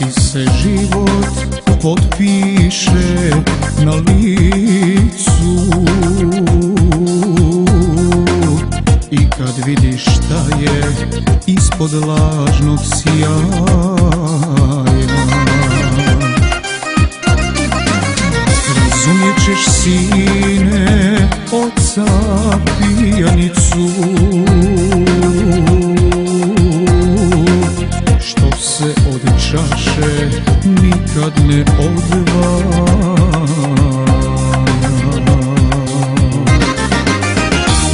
vrati se život potpiše na licu I kad vidiš šta je ispod lažnog sjaja Razumjet ćeš sine oca pijanicu nasze nikadne odwa.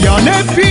Ja nie piję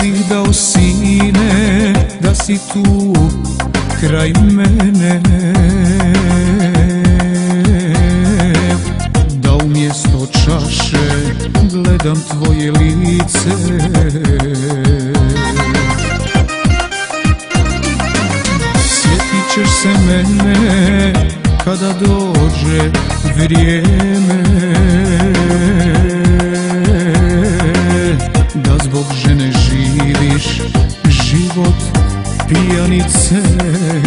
دلی دا سینه دستی تو کرای منه Dał miesto czasze, gledam twoje lice Sjetit ćeš se mene, kada dođe vrijeme Da zbog žene پیانی چه